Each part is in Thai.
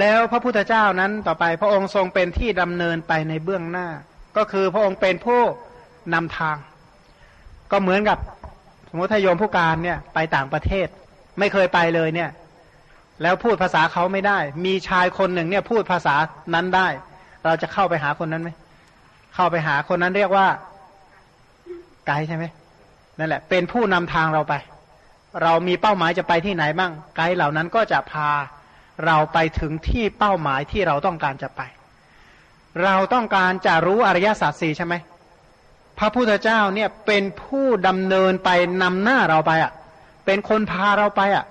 แล้วพระพุทธเจ้านั้นต่อไปพระองค์ทรงเป็นที่ดำเนินไปในเบื้องหน้า ก็คือพระองค์เป็นผู้นำทาง ก็เหมือนกับสมมติทายมผู้การเนี่ยไปต่างประเทศ ไม่เคยไปเลยเนี่ย แล้วพูดภาษาเขาไม่ได้ มีชายคนหนึ่งเนี่ยพูดภาษานั้นได้ เราจะเข้าไปหาคนนั้นไหมเข้าไปหาคนนั้นเรียกว่าไกด์ใช่ไหมนั่นแหละ เป็นผู้นำทางเราไป เรามีเป้าหมายจะไปที่ไหนบ้างไกด์เหล่านั้นก็จะพา เราไปถึงที่เป้าหมายที่เราต้องการจะไป เราต้องการจะรู้อริยสัจสี่ใช่ไหมพระพุทธเจ้าเนี่ยเป็นผู้ดำเนินไปนำหน้าเราไปอะ เป็นคนพาเราไปอะ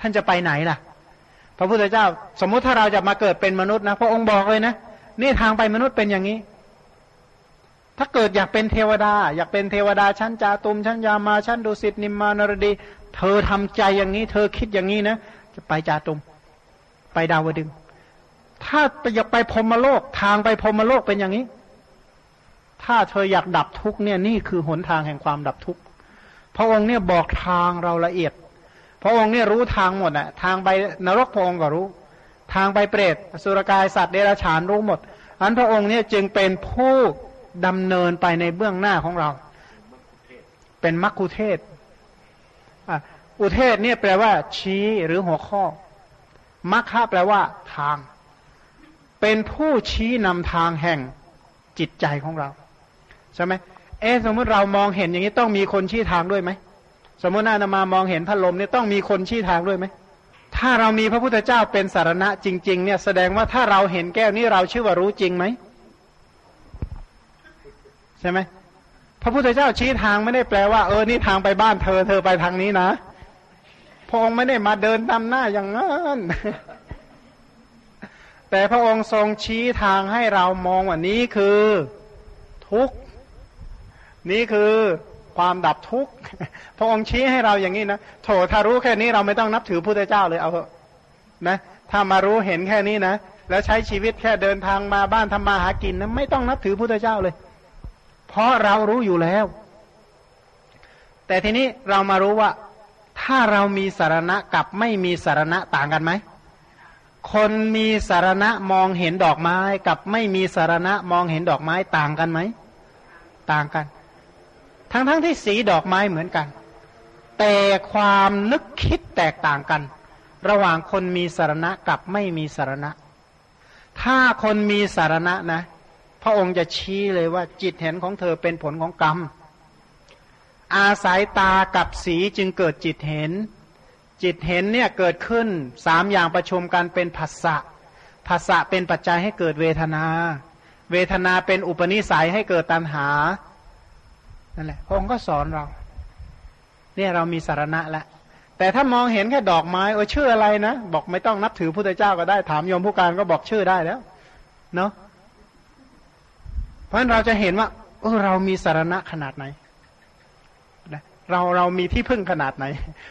ท่านจะไปไหนล่ะ พระพุทธเจ้า สมมุติถ้าเราจะมาเกิดเป็นมนุษย์นะพระองค์บอกเลยนะนี่ทางไปมนุษย์เป็นอย่างนี้ ถ้าเกิดอยากเป็นเทวดา อยากเป็นเทวดาชั้นจาตุมชั้นยามาชั้นดุสิตนิมมานรดี เธอทำใจอย่างนี้ เธอคิดอย่างนี้นะจะไปจาตุม ไปดาวดึง ถ้าอยากไปพรมโลก ทางไปพรมโลกเป็นอย่างนี้ ถ้าเธออยากดับทุกเนี่ยนี่คือหนทางแห่งความดับทุกข์พระองค์เนี่ยบอกทางเราละเอียด พระองค์เนี่ยรู้ทางหมดอะทางไปนรกพระองค์ก็รู้ ทางไปเปรตสุรกายสัตว์เดรัจฉานรู้หมดอันพระองค์เนี่ยจึงเป็นผู้ดำเนินไปในเบื้องหน้าของเรา เป็นมัคคุเทศอุเทศเนี่ยแปลว่าชี้หรือหัวข้อ มัคคะแปลว่า ทาง เป็นผู้ชี้นำทางแห่งจิตใจของเราใช่ไหมเออสมมติเรามองเห็นอย่างนี้ต้องมีคนชี้ทางด้วยไหมสมมตินามามองเห็นพัดลมเนี่ยต้องมีคนชี้ทางด้วยไหมถ้าเรามีพระพุทธเจ้าเป็นสารณะจริง ๆ เนี่ยแสดงว่าถ้าเราเห็นแก้วนี้เราชื่อว่ารู้จริงไหมใช่ไหมพระพุทธเจ้าชี้ทางไม่ได้แปลว่าเออนี่ทางไปบ้านเธอเธอไปทางนี้นะ พระองค์ไม่ได้มาเดินตามหน้าอย่างนั้นแต่พระองค์ทรงชี้ทางให้เรามองว่านี้คือทุกนี้คือความดับทุกข์พระองค์ชี้ให้เราอย่างนี้นะโถถ้ารู้แค่นี้เราไม่ต้องนับถือพุทธเจ้าเลยเอาเถอะนะถ้ามารู้เห็นแค่นี้นะแล้วใช้ชีวิตแค่เดินทางมาบ้านทำมาหากินนะไม่ต้องนับถือพุทธเจ้าเลย เพราะเรารู้อยู่แล้ว แต่ทีนี้เรามารู้ว่า ถ้าเรามีสารณะกับไม่มีสารณะต่างกันไหม คนมีสารณะมองเห็นดอกไม้กับไม่มีสารณะมองเห็นดอกไม้ต่างกันไหม ต่างกัน ทั้งๆทที่สีดอกไม้เหมือนกัน แต่ความนึกคิดแตกต่างกัน ระหว่างคนมีสารณะกับไม่มีสารณะ ถ้าคนมีสารณะนะ พระองค์จะชี้เลยว่าจิตเห็นของเธอเป็นผลของกรรม อาศัยตากับสีจึงเกิดจิตเห็น จิตเห็นเนี่ยเกิดขึ้นสามอย่างประชุมกันเป็นภาษะภาษะเป็นปัจจัยให้เกิดเวทนา เวทนาเป็นอุปนิสัยให้เกิดตัณหานั่นแหละพระองค์ก็สอนเรา เนี่ยเรามีสารณะแล้วแต่ถ้ามองเห็นแค่ดอกไม้เออชื่ออะไรนะ บอกไม่ต้องนับถือพุทธเจ้าก็ได้ถามโยมผู้การก็บอกชื่อได้แล้ว เนาะเพราะฉะนั้นเราจะเห็นว่าเออเรามีสารณะขนาดไหน เราเรามีที่พึ่งขนาดไหน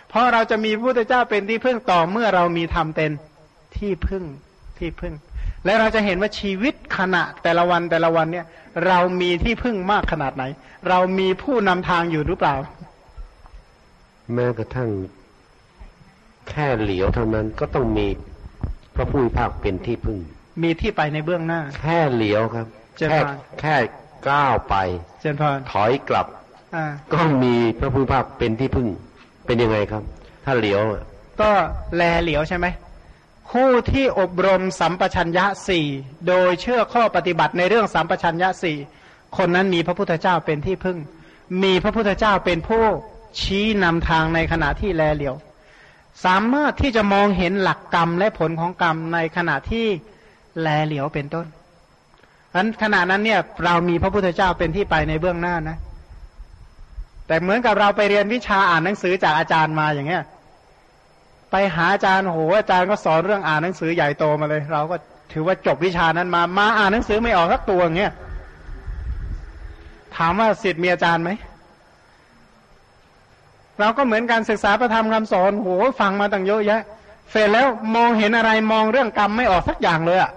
เพราะเราจะมีพระพุทธเจ้าเป็นที่พึ่งต่อเมื่อเรามีธรรมเป็นที่พึ่งที่พึ่ง และเราจะเห็นว่าชีวิตขณะแต่ละวันแต่ละวันเนี่ย เรามีที่พึ่งมากขนาดไหน เรามีผู้นำทางอยู่หรือเปล่า แม้กระทั่งแค่เหลียวเท่านั้นก็ต้องมีพระผู้ภาคเป็นที่พึ่ง มีที่ไปในเบื้องหน้า แค่เหลียวครับ แค่แค่ก้าวไปเจนพรถอยกลับ ก็มีพระพุทธภาพเป็นที่พึ่ง เป็นยังไงครับ ถ้าเหลียว ก็แลเหลียวใช่ไหมผู้ที่อบรมสัมปชัญญะสี่โดยเชื่อข้อปฏิบัติในเรื่องสัมปชัญญะสี่คนนั้นมีพระพุทธเจ้าเป็นที่พึ่ง มีพระพุทธเจ้าเป็นผู้ชี้นำทางในขณะที่แลเหลียว สามารถที่จะมองเห็นหลักกรรมและผลของกรรมในขณะที่แลเหลียวเป็นต้นอันขณะนั้นเนี่ยเรามีพระพุทธเจ้าเป็นที่ไปในเบื้องหน้านะ แต่เหมือนกับเราไปเรียนวิชาอ่านหนังสือจากอาจารย์มาอย่างเงี้ย ไปหาอาจารย์โหอาจารย์ก็สอนเรื่องอ่านหนังสือใหญ่โตมาเลย เราก็ถือว่าจบวิชานั้นมา มาอ่านหนังสือไม่ออกสักตัวอย่างเงี้ยถามว่าสิทธิ์มีอาจารย์ไหมเราก็เหมือนการศึกษาประธรรมคำสอนโหฟังมาตั้งเยอะแยะเสร็จแล้วมองเห็นอะไรมองเรื่องกรรมไม่ออกสักอย่างเลยอะ่ะ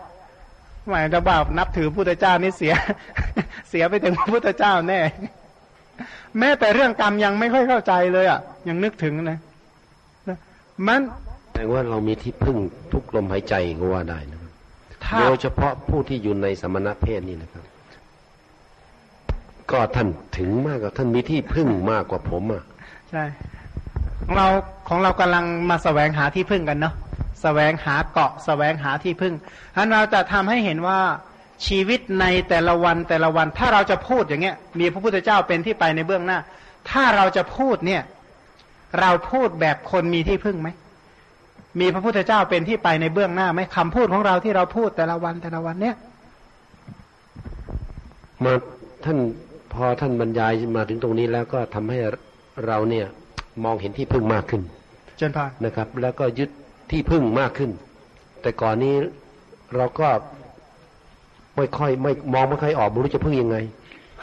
หมายจะบ่านับถือพุทธเจ้านี่เสีย เสียไปถึงพระพุทธเจ้าแน่ แม้แต่เรื่องกรรมยังไม่ค่อยเข้าใจเลยอะ ยังนึกถึงนะมันดงว่าเรามีที่พึ่งทุกลมหายใจก็ว่าได้นะครับถ้าโดยเฉพาะผู้ที่อยู่ในสมณเพศนี่นะครับ ก็ท่านถึงมากกว่าท่านมีที่พึ่งมากกว่าผมอะใช่ของเราของเรากำลังมาแสวงหาที่พึ่งกันเนาะแสวงหาเกาะแสวงหาที่พึ่งฉะนั้นเราจะทำให้เห็นว่า ชีวิตในแต่ละวันแต่ละวัน ถ้าเราจะพูดอย่างเงี้ย มีพระพุทธเจ้าเป็นที่ไปในเบื้องหน้า ถ้าเราจะพูดเนี่ย เราพูดแบบคนมีที่พึ่งไหมมีพระพุทธเจ้าเป็นที่ไปในเบื้องหน้าไหมคำพูดของเราที่เราพูดแต่ละวันแต่ละวันเนี่ยมาท่านพอท่านบรรยายมาถึงตรงนี้แล้วก็ทำให้เราเนี่ยมองเห็นที่พึ่งมากขึ้นเจนพานนะครับ แล้วก็ยึดที่พึ่งมากขึ้น แต่ก่อนนี้เราก็ ไม่ค่อย ไม่มองไม่ค่อยออกไม่รู้จะพึ่งยังไง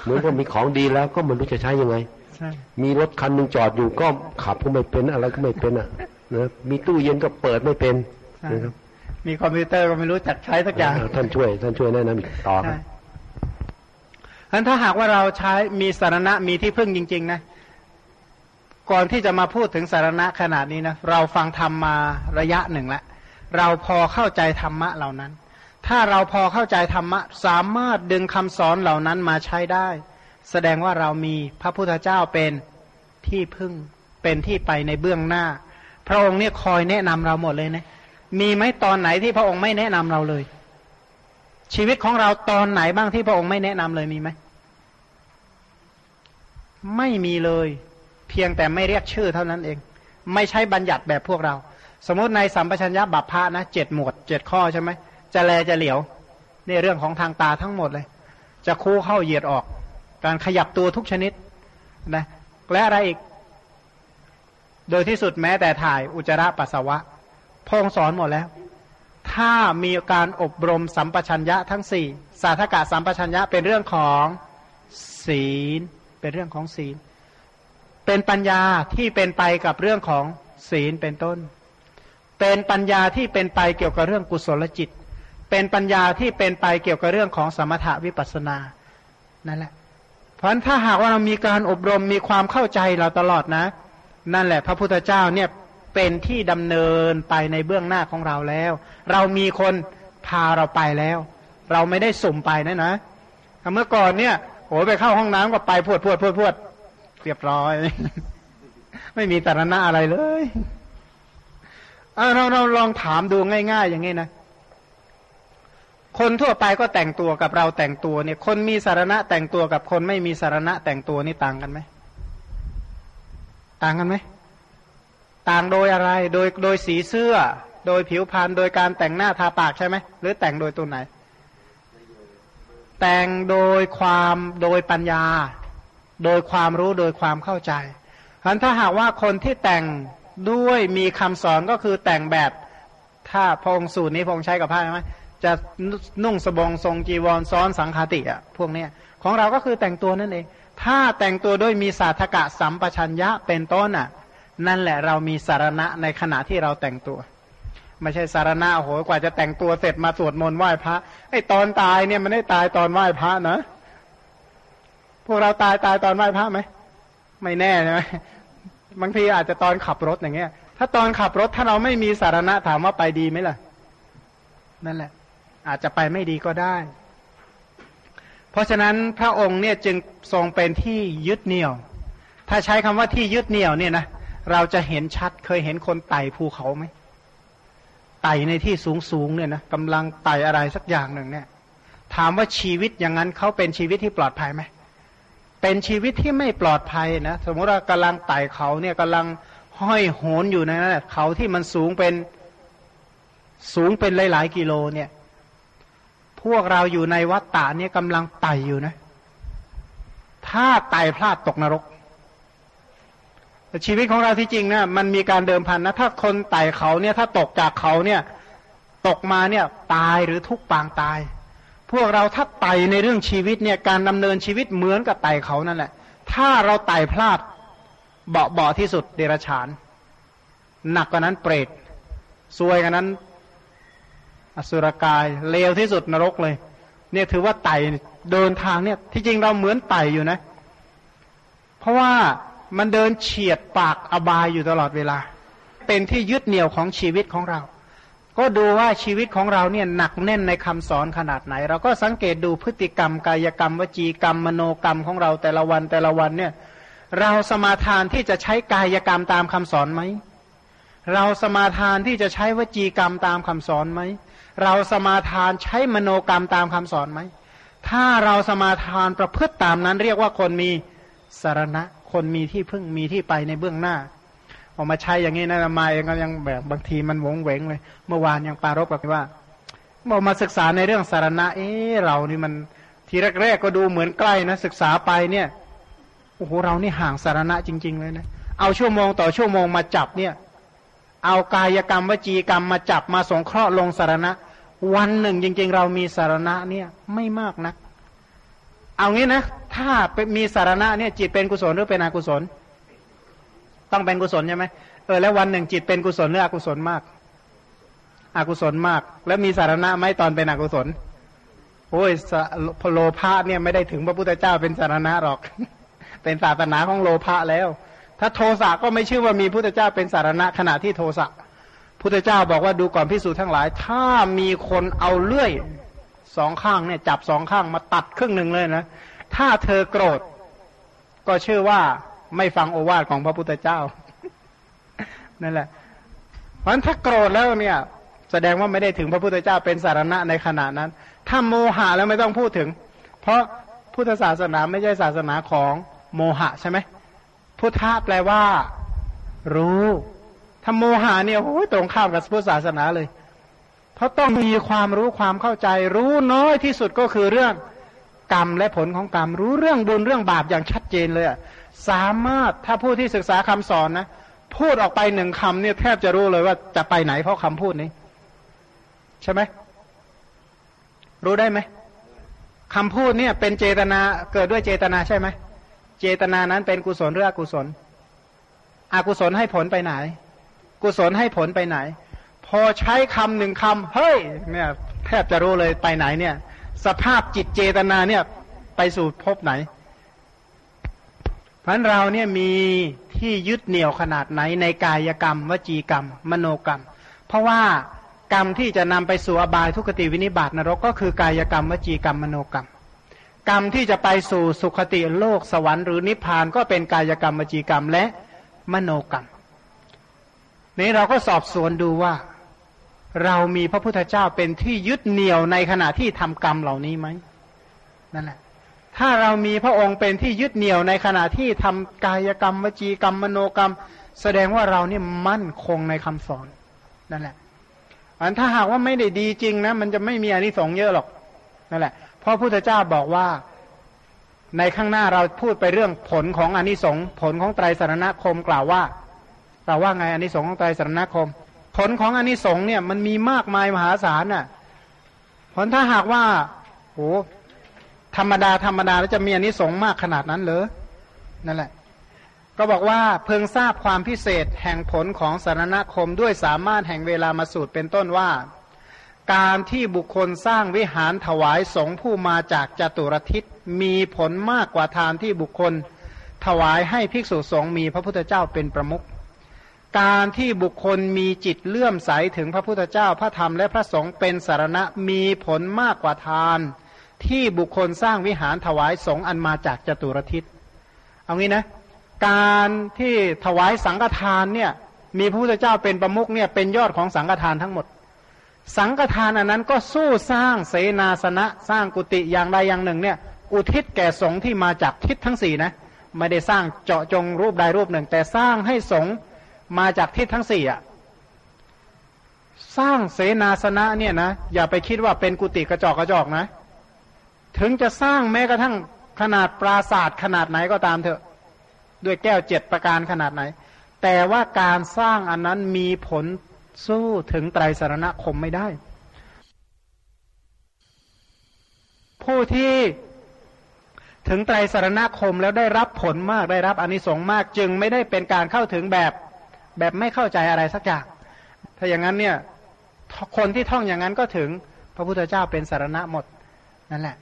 เหมือนว่ามีของดีแล้วก็ไม่รู้จะใช้ยังไงใช่มีรถคันหนึ่งจอดอยู่ก็ขับก็ไม่เป็นอะไรก็ไม่เป็นอะนะมีตู้เย็นก็เปิดไม่เป็นใช่นะครับมีคอมพิวเตอร์ก็ไม่รู้จักใช้สักอย่างอ่าท่านช่วย ท่านช่วยแนะนำอีกต่อคใช่รับฉะนั้นถ้าหากว่าเราใช้มีสารณะมีที่พึ่งจริง ๆ นะก่อนที่จะมาพูดถึงสารณะขนาดนี้นะเราฟังธรรมมาระยะหนึ่งแล้วเราพอเข้าใจธรรมะเหล่านั้น ถ้าเราพอเข้าใจธรรมะ สามารถดึงคำสอนเหล่านั้นมาใช้ได้ แสดงว่าเรามีพระพุทธเจ้าเป็นที่พึ่งเป็นที่ไปในเบื้องหน้า พระองค์เนี่ยคอยแนะนำเราหมดเลยนะมีไหมตอนไหนที่พระองค์ไม่แนะนำเราเลย ชีวิตของเราตอนไหนบ้างที่พระองค์ไม่แนะนำเลยมีไหมไม่มีเลย เพียงแต่ไม่เรียกชื่อเท่านั้นเอง ไม่ใช่บัญญัติแบบพวกเรา สมมติในสัมปชัญญะบัพพะนะเจ็ดหมวดเจ็ดข้อใช่ไหม จะแลจะเหลียวนี่เรื่องของทางตาทั้งหมดเลย จะคู่เข้าเหยียดออก การขยับตัวทุกชนิดนะและอะไรอีก โดยที่สุดแม้แต่ถ่ายอุจจาระปัสสาวะพระองสอนหมดแล้ว ถ้ามีการอบรมสัมปชัญญะทั้งสี่สาธกะสัมปชัญญะเป็นเรื่องของศีล เป็นเรื่องของศีล เป็นปัญญาที่เป็นไปกับเรื่องของศีลเป็นต้น เป็นปัญญาที่เป็นไปเกี่ยวกับเรื่องกุศลจิต เป็นปัญญาที่เป็นไปเกี่ยวกับเรื่องของสมถะวิปัสสนานั่นแหละ เพราะฉะนั้นถ้าหากว่าเรามีการอบรมมีความเข้าใจเราตลอดนะ นั่นแหละ พระพุทธเจ้าเนี่ยเป็นที่ดำเนินไปในเบื้องหน้าของเราแล้ว เรามีคนพาเราไปแล้ว เราไม่ได้สุ่มไปนะนะเมื่อก่อนเนี่ยโอ้ยไปเข้าห้องน้ำก็ไปพวดพวดพวดพวดเรียบร้อย ไม่มีตารณะอะไรเลยเเราเราลองถามดูง่าย ๆ อย่างนี้นะ คนทั่วไปก็แต่งตัวกับเราแต่งตัวเนี่ย คนมีสารณะแต่งตัวกับคนไม่มีสารณะแต่งตัวนี่ต่างกันไหม ต่างกันไหม ต่างโดยอะไร โดยโดยสีเสื้อ โดยผิวพรรณ โดยการแต่งหน้าทาปากใช่ไหม หรือแต่งโดยตัวไหน แต่งโดยความโดยปัญญา โดยความรู้โดยความเข้าใจฉะนั้นถ้าหากว่าคนที่แต่งด้วยมีคำสอนก็คือแต่งแบบ ถ้าพงสูตรนี้พงใช้กับผ้าไหม จะนุ่งสบงทรงจีวรซ้อนสังคติอะพวกเนี้ยของเราก็คือแต่งตัวนั่นเอง ถ้าแต่งตัวด้วยมีสาธกะสัมปชัญญะเป็นต้นอะ นั่นแหละเรามีสารณะในขณะที่เราแต่งตัว ไม่ใช่สารณะโอ้โหกว่าจะแต่งตัวเสร็จมาสวดมนต์ไหว้พระไอ้ตอนตายเนี่ยมันได้ตายตอนไหว้พระนะพวกเราตายตายตอนไหว้พระไหมไม่แน่ใช่ไหมบางทีอาจจะตอนขับรถอย่างเงี้ย ถ้าตอนขับรถถ้าเราไม่มีสารณะถามว่าไปดีไหมล่ะ นั่นแหละ อาจจะไปไม่ดีก็ได้ เพราะฉะนั้นพระองค์เนี่ยจึงทรงเป็นที่ยึดเหนี่ยว ถ้าใช้คำว่าที่ยึดเหนี่ยวเนี่ยนะเราจะเห็นชัดเคยเห็นคนไต่ภูเขาไหมไต่ในที่สูงสูงเนี่ยนะกำลังไต่อะไรสักอย่างหนึ่งเนี่ย ถามว่าชีวิตอย่างนั้นเขาเป็นชีวิตที่ปลอดภัยไหมเป็นชีวิตที่ไม่ปลอดภัยนะสมมติว่ากำลังไต่เขาเนี่ยกำลังห้อยโหนอยู่ในนั้นเขาที่มันสูงเป็นสูงเป็นหลาย ๆ กิโลเนี่ย พวกเราอยู่ในวัฏฏะเนี่ยกำลังไต่อยู่นะ ถ้าไต่พลาดตกนรก ชีวิตของเราที่จริงนะมันมีการเดิมพันนะ ถ้าคนไต่เขาเนี่ยถ้าตกจากเขาเนี่ย ตกมาเนี่ยตายหรือทุกปางตาย พวกเราถ้าไต่ในเรื่องชีวิตเนี่ยการดำเนินชีวิตเหมือนกับไต่เขานั่นแหละ ถ้าเราไต่พลาดเบาเบาที่สุดเดรัจฉาน หนักกว่านั้นเปรตซวยกว่านั้น อสุรกายเลวที่สุดนรกเลย เนี่ยถือว่าไต่เดินทางเนี่ย ที่จริงเราเหมือนไต่อยู่นะ เพราะว่ามันเดินเฉียดปากอบายอยู่ตลอดเวลา เป็นที่ยึดเหนี่ยวของชีวิตของเรา ก็ดูว่าชีวิตของเราเนี่ยหนักแน่นในคำสอนขนาดไหน เราก็สังเกตดูพฤติกรรมกายกรรม วจีกรรมมโนกรรมของเราแต่ละวันแต่ละวันเนี่ย เราสมาทานที่จะใช้กายกรรมตามคำสอนไหม เราสมาทานที่จะใช้วจีกรรมตามคำสอนไหม เราสมาทานใช้มโนกรรมตามคำสอนไหม ถ้าเราสมาทานประพฤติตามนั้น เรียกว่าคนมีสารณะ คนมีที่พึ่งมีที่ไปในเบื้องหน้าออกมาใช้อย่างนี้นะมาเองก็ยังแบบบางทีมันวงเวงเลย เมื่อวานยังปารบกับว่าบอกมาศึกษาในเรื่องสารณะ เอ๊เรานี่มันทีแรกๆก็ดูเหมือนใกล้นะศึกษาไปเนี่ยโอ้โหเรานี่ห่างสารณะจริง ๆ เลยนะเอาชั่วโมงต่อชั่วโมงมาจับเนี่ย เอากายกรรมวจีกรรมมาจับมาสงเคราะห์ลงสารณะ วันหนึ่งจริง ๆ เรามีสารณะเนี่ยไม่มากนัก เอางี้นะ ถ้ามีสารณะเนี่ยจิตเป็นกุศลหรือเป็นอกุศล ต้องเป็นกุศลใช่ไหมเออแล้ววันหนึ่งจิตเป็นกุศลหรืออกุศลมาก อกุศลมาก แล้วมีสารณะไหมตอนเป็นอกุศลโอ้ยโลภะเนี่ยไม่ได้ถึงพระพุทธเจ้าเป็นสารณะหรอก เป็นศาสนาของโลภะแล้ว ถ้าโทสะก็ไม่ชื่อว่ามีพุทธเจ้าเป็นสารณะขณะที่โทสะพุทธเจ้าบอกว่าดูก่อนพิสูจน์ทั้งหลาย ถ้ามีคนเอาเลื่อยสองข้างเนี่ยจับสองข้างมาตัดครึ่งหนึ่งเลยนะ ถ้าเธอโกรธ ก็ชื่อว่าไม่ฟังโอวาทของพระพุทธเจ้า นั่นแหละ เพราะฉะนั้นถ้าโกรธแล้วเนี่ย แสดงว่าไม่ได้ถึงพระพุทธเจ้าเป็นสารณะในขณะนั้น ถ้าโมหะแล้วไม่ต้องพูดถึง เพราะพุทธศาสนาไม่ใช่ศาสนาของโมหะใช่ไหม พุทธะแปลว่า รู้ถ้าโมหะเนี่ยโอ้ยตรงข้ามกับพุทธศาสนาเลย เพราะต้องมีความรู้ความเข้าใจ รู้น้อยที่สุดก็คือเรื่องกรรมและผลของกรรม รู้เรื่องบุญเรื่องบาปอย่างชัดเจนเลยสามารถถ้าผู้ที่ศึกษาคำสอนนะพูดออกไปหนึ่งคำเนี่ยแทบจะรู้เลยว่าจะไปไหนเพราะคำพูดนี้ ใช่ไหมรู้ได้ไหมคำพูดเนี่ยเป็นเจตนาเกิดด้วยเจตนาใช่ไหม เจตนานั้นเป็นกุศลหรืออกุศล อกุศลให้ผลไปไหน กุศลให้ผลไปไหน พอใช้คำหนึ่งคำเฮ้ยเนี่ยแทบจะรู้เลยไปไหนเนี่ย สภาพจิตเจตนาเนี่ยไปสู่พบไหนพันเราเนี่ยมีที่ยึดเหนี่ยวขนาดไหนในกายกรรม วจีกรรม มโนกรรม เพราะว่ากรรมที่จะนำไปสู่อบายทุกติวินิบาตนรกก็คือกายกรรม วจีกรรมมโนกรรม กรรมที่จะไปสู่สุขติโลกสวรรค์หรือนิพพานก็เป็นกายกรรมวจีกรรมและมโนกรรม นี้เราก็สอบสวนดูว่า เรามีพระพุทธเจ้าเป็นที่ยึดเหนี่ยวในขณะที่ทำกรรมเหล่านี้ไหมนั่นแหละถ้าเรามีพระองค์เป็นที่ยึดเหนี่ยวในขณะที่ทำกายกรรมวจีกรรมมโนกรรม แสดงว่าเราเนี่ยมั่นคงในคำสอนนั่นแหละอันถ้าหากว่าไม่ได้ดีจริงนะ มันจะไม่มีอนิสงส์เยอะหรอกนั่นแหละ พราะพุทธเจ้าบอกว่าในข้างหน้าเราพูดไปเรื่องผลของอนิสงส์ผลของไตรสารณคมกล่าวว่ากล่าว่าไงอนิสงส์ของไตรสารณคม ผลของอนิสงส์เนี่ยมันมีมากมายมหาศาลน่ะผลถ้าหากว่าโอ้ธรรมดาธรรมดาแล้วจะมีอนิสงส์มากขนาดนั้นเลยนั่นแหละ ก็บอกว่าเพิ่งทราบความพิเศษแห่งผลของสารณคมด้วยสามารถแห่งเวลามาสูตรเป็นต้นว่า การที่บุคคลสร้างวิหารถวายสงผู้มาจากจตุรทิศมีผลมากกว่าทานที่บุคคล ถวายให้ภิกษุสงฆ์มีพระพุทธเจ้าเป็นประมุขการที่บุคคลมีจิตเลื่อมใสถึงพระพุทธเจ้าพระธรรมและพระสงฆ์เป็นสารณะมีผลมากกว่าทาน ที่บุคคลสร้างวิหารถวายสงฆ์อันมาจากจตุรทิศเอางี้นะ การที่ถวายสังฆทานเนี่ยมีพระพุทธเจ้าเป็นประมุขเนี่ยเป็นยอดของสังฆทานทั้งหมด สังฆทานอันนั้นก็สู้สร้างเสนาสนะสร้างกุฏิอย่างใดอย่างหนึ่งเนี่ยอุทิศแก่สงฆ์ที่มาจากทิศทั้งสี่นะไม่ได้สร้างเจาะจงรูปใดรูปหนึ่ง แต่สร้างให้สงฆ์มาจากทิศทั้งสี่อะสร้างเสนาสนะเนี่ยนะอย่าไปคิดว่าเป็นกุฏิกระจอกกระจอกนะ ถึงจะสร้างแม้กระทั่งขนาดปราศาสตร์ขนาดไหนก็ตามเถอะ ด้วยแก้วเจ็ดประการขนาดไหน แต่ว่าการสร้างอันนั้นมีผล สู้ถึงไตรสารณคมไม่ได้ ผู้ที่ถึงไตรสารณคมแล้วได้รับผลมากได้รับอนนิสงส์มากจึงไม่ได้เป็นการเข้าถึงแบบแบบไม่เข้าใจอะไรสักอย่าง ถ้าอย่างนั้นเนี่ยคนที่ท่องอย่างนั้นก็ถึงพระพุทธเจ้าเป็นสารณะหมดนั่นแหละ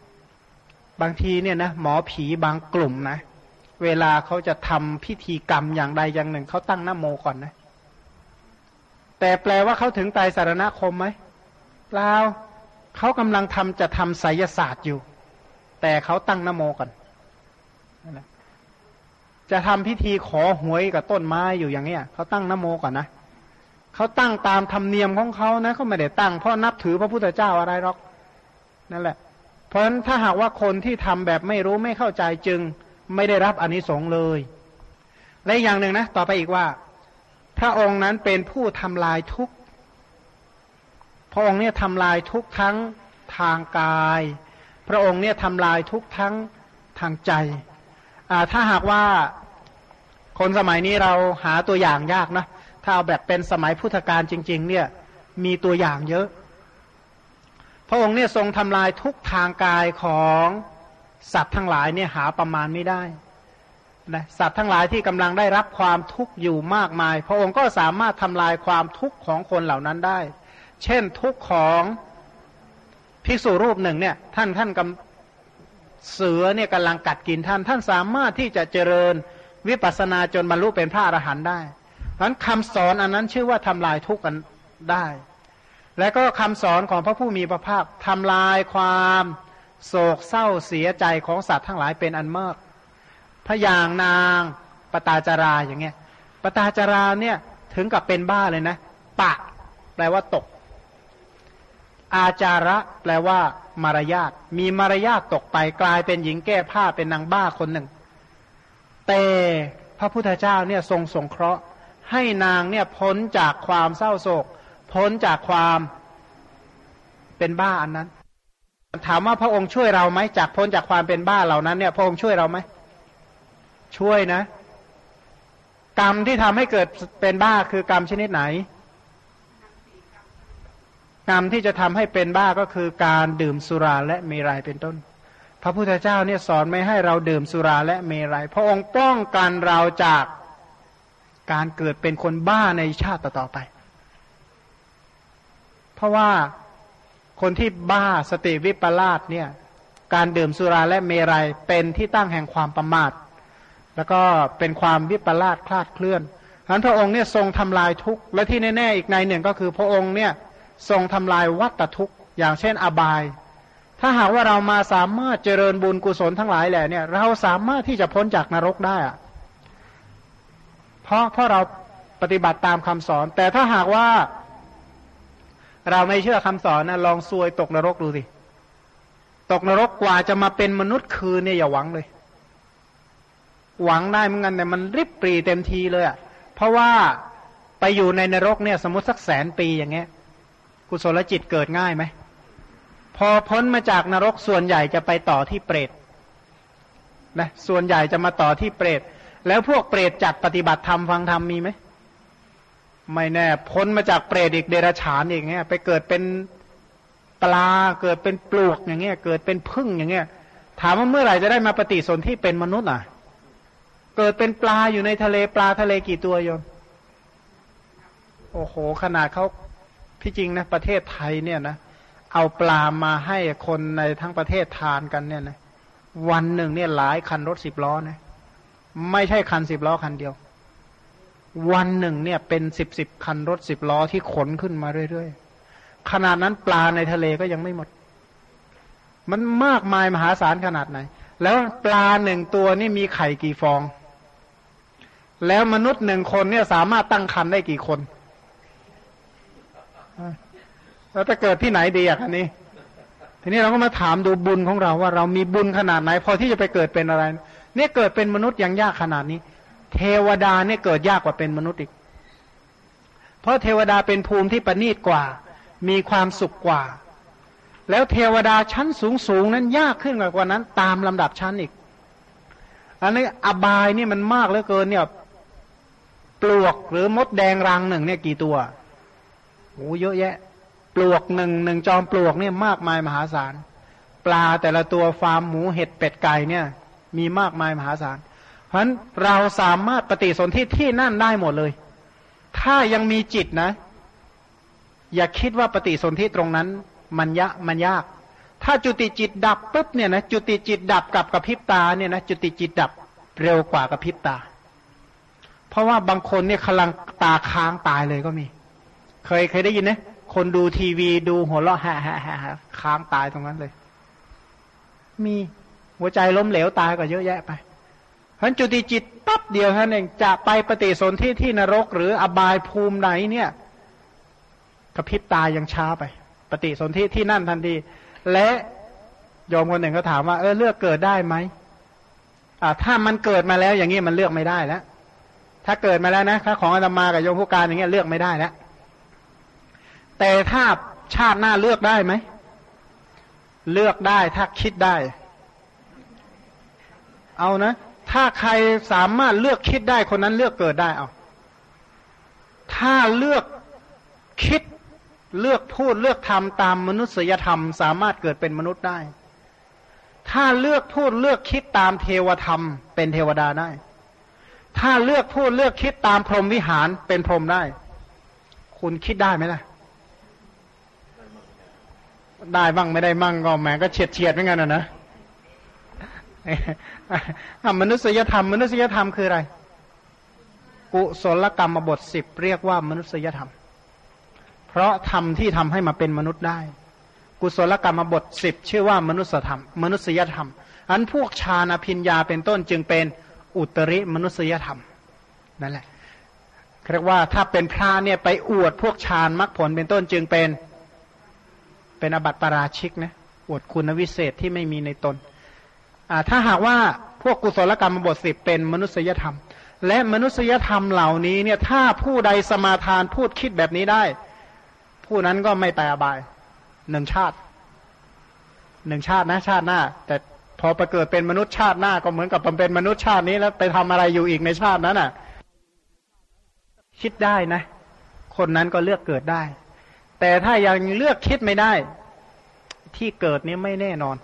บางทีเนี่ยนะหมอผีบางกลุ่มนะ เวลาเขาจะทำพิธีกรรมอย่างใดอย่างหนึ่งเขาตั้งหน้าโมก่อนนะ แต่แปลว่าเขาถึงไตรสารณคมไหมเปล่าเขากำลังทำจะทำไสยศาสตร์อยู่ แต่เขาตั้งนโมก่อนจะทำพิธีขอหวยกับต้นไม้อยู่อย่างเนี้ยเขาตั้งนโมก่อนนะเขาตั้งตามธรรมเนียมของเขานะเขาไม่ได้ตั้งเพราะนับถือพระพุทธเจ้าอะไรหรอกนั่นแหละ เพราะฉะนั้นถ้าหากว่าคนที่ทำแบบไม่รู้ไม่เข้าใจจึงไม่ได้รับอนนิสงส์เลย และอย่างหนึ่งนะ ต่อไปอีกว่า พระองค์นั้นเป็นผู้ทำลายทุกพระองค์เนี่ยทำลายทุกทั้งทางกาย พระองค์เนี่ยทำลายทุกทั้งทางใจ ถ้าหากว่าคนสมัยนี้เราหาตัวอย่างยากนะ ถ้าเอาแบบเป็นสมัยพุทธกาลจริง ๆ เนี่ยมีตัวอย่างเยอะ พระองค์เนี่ยทรงทำลายทุกทางกายของสัตว์ทั้งหลายเนี่ยหาประมาณไม่ได้ นะสัตว์ทั้งหลายที่กำลังได้รับความทุกข์อยู่มากมาย พระองค์ก็สามารถทำลายความทุกข์ของคนเหล่านั้นได้ เช่นทุกข์ของภิกษุรูปหนึ่งเนี่ยท่านท่านกเสือเนี่ยกำลังกัดกินท่าน ท่านสามารถที่จะเจริญวิปัสสนาจนบรรลุเป็นพระอรหันต์ได้เพราะนั้นคำสอนอันนั้นชื่อว่าทำลายทุกข์กันได้ และก็คำสอนของพระผู้มีพระภาคทำลายความโศกเศร้าเสียใจของสัตว์ทั้งหลายเป็นอันมาก พระยางนางปตาจาราอย่างเงี้ยปตาจาราเนี่ยถึงกับเป็นบ้าเลยนะ ปะ แปลว่าตก อาจาระ แปลว่า มารยาทมีมารยาทตกไปกลายเป็นหญิงแก้ผ้าเป็นนางบ้าคนหนึ่ง แต่พระพุทธเจ้าเนี่ยทรงสงเคราะห์ ให้นางเนี่ยพ้นจากความเศร้าโศก พ้นจากความเป็นบ้าอันนั้น ถามว่าพระองค์ช่วยเราไหมจากพ้นจากความเป็นบ้าเหล่านั้นเนี่ย พระองค์ช่วยเราไหม ช่วยนะ กรรมที่ทำให้เกิดเป็นบ้าคือกรรมชนิดไหน กรรมที่จะทำให้เป็นบ้าก็คือการดื่มสุราและเมรัยเป็นต้น พระพุทธเจ้าเนี่ยสอนไม่ให้เราดื่มสุราและเมรัยพระองค์ป้องกันเราจากการเกิดเป็นคนบ้าในชาติต่อไป เพราะว่าคนที่บ้าสติวิปลาสเนี่ย การดื่มสุราและเมรัยเป็นที่ตั้งแห่งความประมาท แล้วก็เป็นความวิปลาสคลาดเคลื่อนฉะนั้นพระองค์เนี่ยทรงทำลายทุกข์และที่แน่ๆอีกในหนึ่งก็คือพระองค์เนี่ยทรงทำลายวัตทุกข์อย่างเช่นอบาย ถ้าหากว่าเรามาสามารถเจริญบุญกุศลทั้งหลายแหละเนี่ย เราสามารถที่จะพ้นจากนรกได้อะเพราะเพราะเราปฏิบัติตามคำสอน แต่ถ้าหากว่า เราไม่เชื่อคำสอนนะลองซวยตกนรกดูสิตกนรกกว่าจะมาเป็นมนุษย์คืนเนี่ยอย่าหวังเลย หวังได้เหมือนกันแต่มันริบปรีเต็มทีเลยอะ่ะเพราะว่าไปอยู่ในนรกเนี่ย สมมติสักแสนปีอย่างเงี้ย กุศลจิตเกิดง่ายไหมพอพ้นมาจากนรกส่วนใหญ่จะไปต่อที่เปรตนะส่วนใหญ่จะมาต่อที่เปรตแล้วพวกเปรตจัดปฏิบัติธรรมฟังธรรมมีไหมไม่แน่ พ้นมาจากเปรตอีกเดรัจฉานอีกเงี้ย ไปเกิดเป็นปลาเกิดเป็นปลวกอย่างเงี้ย เกิดเป็นพึ่งอย่างเงี้ย ถามว่าเมื่อไหร่จะได้มาปฏิสนธิเป็นมนุษย์อะ เกิดเป็นปลาอยู่ในทะเลปลาทะเลกี่ตัวโยมโอ้โห ขนาดเขาที่จริงนะประเทศไทยเนี่ยนะเอาปลามาให้คนในทั้งประเทศทานกันเนี่ยนะวันหนึ่งเนี่ยหลายคันรถสิบล้อนะไม่ใช่คันสิบล้อคันเดียว วันหนึ่งเนี่ยเป็นสิบสิบคันรถสิบล้อที่ขนขึ้นมาเรื่อยๆขนาดนั้นปลาในทะเลก็ยังไม่หมด มันมากมายมหาศาลขนาดไหน แล้วปลาหนึ่งตัวนี่มีไข่กี่ฟอง แล้วมนุษย์หนึ่งคนเนี่ยสามารถตั้งคันได้กี่คนแล้วจะเกิดที่ไหนดีอะคันนี้ ทีนี้เราก็มาถามดูบุญของเราว่า เรามีบุญขนาดไหน พอที่จะไปเกิดเป็นอะไร เนี่ยเกิดเป็นมนุษย์ยังยากขนาดนี้ เทวดาเนี่ยเกิดยากกว่าเป็นมนุษย์อีก เพราะเทวดาเป็นภูมิที่ประณีตกว่า มีความสุขกว่า แล้วเทวดาชั้นสูงสูงนั้นยากขึ้นกว่านั้น ตามลำดับชั้นอีก อันนี้อบายนี่มันมากเหลือเกินเนี่ย ปลวกหรือมดแดงรังหนึ่งเนี่ยกี่ตัวโอ้เยอะแยะ ปลวกหนึ่งหนึ่งจอมปลวกเนี่ยมากมายมหาศาล ปลาแต่ละตัวฟาร์มหมูเห็ดเป็ดไก่เนี่ย มีมากมายมหาศาล เพราะฉะนั้นเราสามารถปฏิสนธิที่นั่นได้หมดเลย ถ้ายังมีจิตนะ อย่าคิดว่าปฏิสนธิตรงนั้น มันยะมันยาก ถ้าจุติจิตดับปุ๊บเนี่ยนะจุติจิตดับกับกระพริบตาเนี่ยนะจุติจิตดับเร็วกว่ากระพริบตา เพราะว่าบางคนเนี่ยกำลังตาค้างตายเลยก็มี เคยเคยได้ยินไหมคนดูทีวีดูหัวเราะฮ่าฮ่าฮ่าค้างตายตรงนั้นเลย มีหัวใจล้มเหลวตายก็เยอะแยะไปเพราะจุติจิตปั๊บเดียวท่านเองจะไปปฏิสนธิที่นรกหรืออบายภูมิไหนเนี่ยกระพริบตายังช้าไป ปฏิสนธิที่นั่นทันทีและโยมคนหนึ่งก็ถามว่าเออเลือกเกิดได้ไหมอ่าถ้ามันเกิดมาแล้วอย่างนี้มันเลือกไม่ได้แล้ว ถ้าเกิดมาแล้วนะถ้าของอาตมากับโยมผู้การอย่างเงี้ยเลือกไม่ได้แล้วแต่ถ้าชาติหน้าเลือกได้ไหมเลือกได้ถ้าคิดได้ เอานะ ถ้าใครสามารถเลือกคิดได้คนนั้นเลือกเกิดได้เอาถ้าเลือกคิดเลือกพูดเลือกทำตามมนุษยธรรม สามารถเกิดเป็นมนุษย์ได้ ถ้าเลือกพูดเลือกคิดตามเทวธรรม เป็นเทวดาได้ ถ้าเลือกพูดเลือกคิดตามพรหมวิหารเป็นพรหมได้ คุณคิดได้ไหมล่ะ ได้บ้างไม่ได้มั่งก็แหมก็เฉียดเฉียดเหมือนกันนะนะมนุษยธรรม มนุษยธรรมคืออะไร กุศลกรรมบทสิบเรียกว่ามนุษยธรรม เพราะธรรมที่ทำให้มาเป็นมนุษย์ได้ กุศลกรรมบทสิบชื่อว่ามนุษยธรรม มนุษยธรรม อันพวกฌานพิญญาเป็นต้นจึงเป็น อุตริมนุษยธรรมนั่นแหละเรียกว่าถ้าเป็นพระเนี่ยไปอวดพวกฌานมรรคผลเป็นต้นจึงเป็น เป็นอบัติปราชิกนะอวดคุณวิเศษที่ไม่มีในตนถ้าหากว่าพวกกุศลกรรมบทสิบเป็นมนุษยธรรม และมนุษยธรรมเหล่านี้เนี่ยถ้าผู้ใดสมาทานพูดคิดแบบนี้ได้ ผู้นั้นก็ไม่ไปอบายหนึ่งชาติหนึ่งชาตินะชาติหน้า แต่ พอไปเกิดเป็นมนุษย์ชาติหน้าก็เหมือนกับเป็นมนุษย์ชาตินี้แล้วไปทำอะไรอยู่อีกในชาตินั้นอะ คิดได้นะ คนนั้นก็เลือกเกิดได้ แต่ถ้ายังเลือกคิดไม่ได้ ที่เกิดนี้ไม่แน่นอน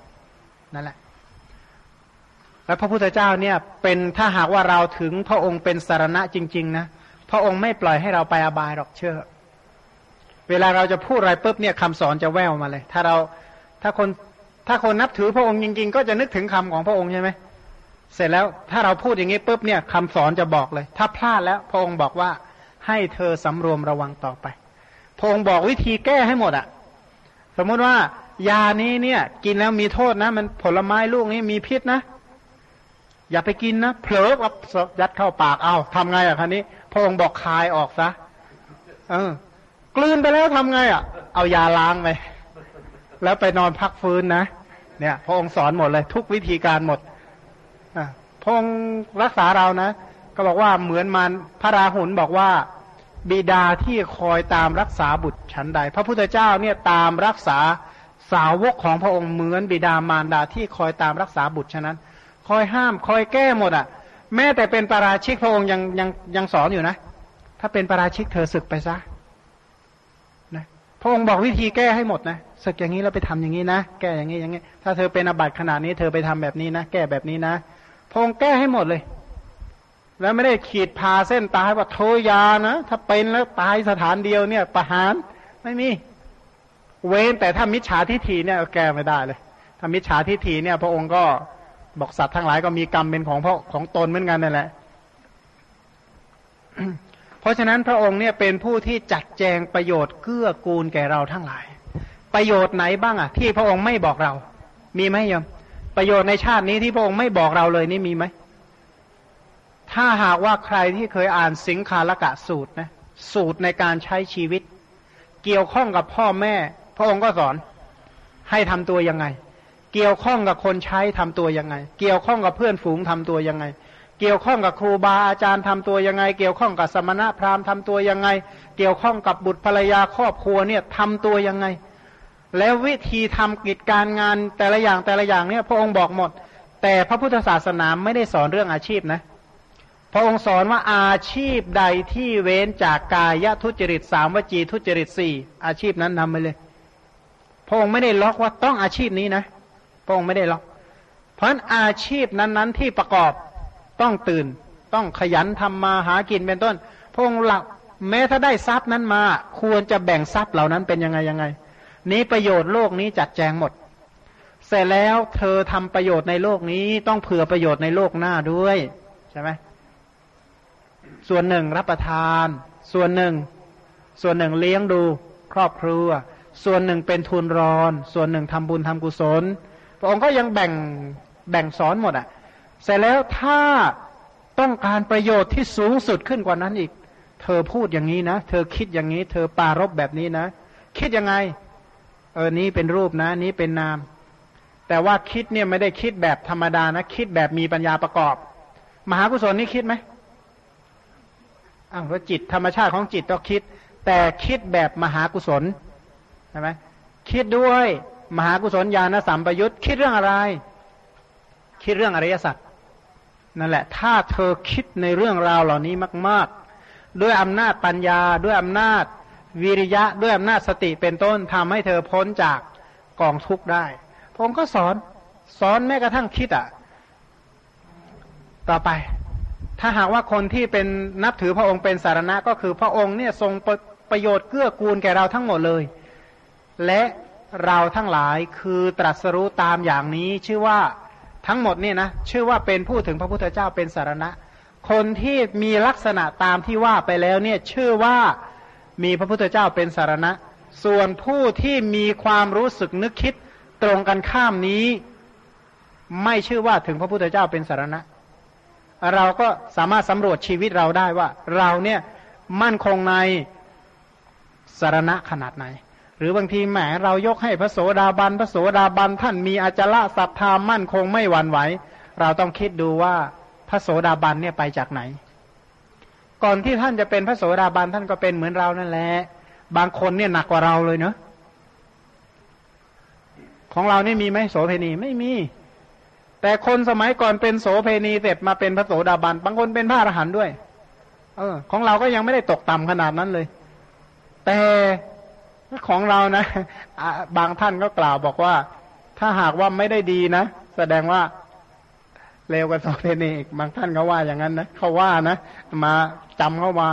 นั่นแหละ แล้วพระพุทธเจ้าเนี่ย เป็นถ้าหากว่าเราถึงพระองค์เป็นสารณะจริง ๆ นะพระองค์ไม่ปล่อยให้เราไปอบายหรอกเชื่อ เวลาเราจะพูดอะไรปุ๊บเนี่ยคำสอนจะแววมาเลย ถ้าเราถ้าคน ถ้าคนนับถือพระองค์จริง ๆ ก็จะนึกถึงคำของพระองค์ใช่ไหมเสร็จแล้วถ้าเราพูดอย่างนี้ปุ๊บเนี่ยคำสอนจะบอกเลย ถ้าพลาดแล้วพระองค์บอกว่าให้เธอสำรวมระวังต่อไป พระองค์บอกวิธีแก้ให้หมดอะ่ะสมมติว่ายานี้เนี่ยกินแล้วมีโทษนะ มันผลไม้ลูกนี้มีพิษนะ อย่าไปกินนะเผลอรับยัดเข้าปากเอาทำไงอะคันนี้ พระองค์บอกคายออกซะเออกลืนไปแล้วทำไงอะเอายาล้างไปแล้วไปนอนพักฟื้นนะ เนี่ยพระองค์สอนหมดเลย ทุกวิธีการหมดอพระองค์รักษาเรานะ ก็บอกว่าเหมือนมันพระราหุลบอกว่าบิดาที่คอยตามรักษาบุตรฉันใด พระพุทธเจ้าเนี่ยตามรักษาสาวกของพระองค์เหมือนบิดามารดาที่คอยตามรักษาบุตรฉะนั้น คอยห้ามคอยแก้หมดอะ แม้แต่เป็นปราชิกพระองค์ยังยังยังสอนอยู่นะ ถ้าเป็นปราชิกเธอศึกไปซะ พระองค์บอกวิธีแก้ให้หมดนะศึกอย่างนี้แล้วไปทำอย่างนี้นะแก้อย่างนี้อย่างนี้ ถ้าเธอเป็นอบัติขนาดนี้เธอไปทำแบบนี้นะ แก้แบบนี้นะ พระองค์แก้ให้หมดเลย แล้วไม่ได้ขีดพาเส้นตายว่าโทยานะถ้าเป็นแล้วตายสถานเดียวเนี่ย ประหารไม่มี เว้นแต่ถ้ามิจฉาทิฏฐิเนี่ยแก้ไม่ได้เลยถ้ามิจฉาทิฏฐิเนี่ย พระองค์ก็บอกสัตว์ทั้งหลายก็มีกรรมเป็นของพระของตนเหมือนกันนั่นแหละ เพราะฉะนั้นพระองค์เนี่ยเป็นผู้ที่จัดแจงประโยชน์เกื้อกูลแก่เราทั้งหลาย ประโยชน์ไหนบ้างอะที่พระองค์ไม่บอกเรา มีไหมยมประโยชน์ในชาตินี้ที่พระองค์ไม่บอกเราเลยนี่มีไหมถ้าหากว่าใครที่เคยอ่านสิงคาลกะสูตรนะสูตรในการใช้ชีวิต เกี่ยวข้องกับพ่อแม่ พระองค์ก็สอน ให้ทำตัวยังไง เกี่ยวข้องกับคนใช้ทำตัวยังไง เกี่ยวข้องกับเพื่อนฝูงทำตัวยังไง เกี่ยวข้องกับครูบาอาจารย์ทำตัวยังไง เกี่ยวข้องกับสมณะพราหมณ์ทำตัวยังไง เกี่ยวข้องกับบุตรภรรยาครอบครัวเนี่ยทำตัวยังไง แล้ววิธีทำกิจการงานแต่ละอย่างแต่ละอย่างเนี่ยพระองค์บอกหมด แต่พระพุทธศาสนาไม่ได้สอนเรื่องอาชีพนะพระองค์สอนว่าอาชีพใดที่เว้นจากกายทุจริตสามวจีทุจริตสี่อาชีพนั้นทำไปเลย พระองค์ไม่ได้ล็อกว่าต้องอาชีพนี้นะ พระองค์ไม่ได้ล็อก เพราะอาชีพนั้นๆที่ประกอบ ต้องตื่น ต้องขยันทำมาหากินเป็นต้น พงหลักแม้ถ้าได้ทรัพย์นั้นมา ควรจะแบ่งทรัพย์เหล่านั้นเป็นยังไงยังไง นี้ประโยชน์โลกนี้จัดแจงหมด เสร็จแล้วเธอทำประโยชน์ในโลกนี้ต้องเผื่อประโยชน์ในโลกหน้าด้วยใช่ไหมส่วนหนึ่งรับประทาน ส่วนหนึ่ง ส่วนหนึ่งเลี้ยงดูครอบครัว ส่วนหนึ่งเป็นทุนรอน ส่วนหนึ่งทำบุญทำกุศล พระองค์ก็ยังแบ่งแบ่งสอนหมดอะ่ะ เสร็จแล้วถ้าต้องการประโยชน์ที่สูงสุดขึ้นกว่านั้นอีก เธอพูดอย่างนี้นะ เธอคิดอย่างนี้ เธอปารบแบบนี้นะ คิดยังไง เออ นี้เป็นรูปนะ นี้เป็นนาม แต่ว่าคิดเนี่ยไม่ได้คิดแบบธรรมดานะ คิดแบบมีปัญญาประกอบ มหากุศลนี่คิดไหมอ้าวว่าจิตธรรมชาติของจิตต้องคิด แต่คิดแบบมหากุศลใช่ไหมคิดด้วยมหากุศลญาณสัมปยุตคิดเรื่องอะไร คิดเรื่องอริยสัจ นั่นแหละ ถ้าเธอคิดในเรื่องราวเหล่านี้มาก ๆ ด้วยอำนาจปัญญา ด้วยอำนาจวิริยะ ด้วยอำนาจสติเป็นต้นทำให้เธอพ้นจากกองทุกข์ได้ผมก็สอนสอนแม้กระทั่งคิดอะ ต่อไป ถ้าหากว่าคนที่เป็นนับถือพระองค์เป็นสารณะก็คือพระองค์เนี่ยทรงประประโยชน์เกื้อกูลแก่เราทั้งหมดเลย และเราทั้งหลายคือตรัสรู้ตามอย่างนี้ชื่อว่า ทั้งหมดเนี่ยนะชื่อว่าเป็นผู้ถึงพระพุทธเจ้าเป็นสารณะ คนที่มีลักษณะตามที่ว่าไปแล้วเนี่ยชื่อว่ามีพระพุทธเจ้าเป็นสารณะ ส่วนผู้ที่มีความรู้สึกนึกคิดตรงกันข้ามนี้ ไม่ชื่อว่าถึงพระพุทธเจ้าเป็นสารณะ เราก็สามารถสำรวจชีวิตเราได้ว่า เราเนี่ยมั่นคงในสารณะขนาดไหน หรือบางทีแหมเรายกให้พระโสดาบัน พระโสดาบันท่านมีอาจละศรัทธามั่นคงไม่หวั่นไหวเราต้องคิดดูว่าพระโสดาบันเนี่ยไปจากไหน ก่อนที่ท่านจะเป็นพระโสดาบันท่านก็เป็นเหมือนเรานั่นแหละบางคนเนี่ยหนักกว่าเราเลยเนาะของเรานี่มีไหมโสเพณีไม่มี แต่คนสมัยก่อนเป็นโสเพณีเสร็จมาเป็นพระโสดาบัน บางคนเป็นพระอรหันต์ด้วย เออ ของเราก็ยังไม่ได้ตกต่ำขนาดนั้นเลย แต่ ของเรานะบางท่านก็กล่าวบอกว่า ถ้าหากว่าไม่ได้ดีนะ แสดงว่าเลวกว่าโสเพณีอีกบางท่านเขาว่าอย่างนั้นนะเขาว่านะ มาจำเข้ามา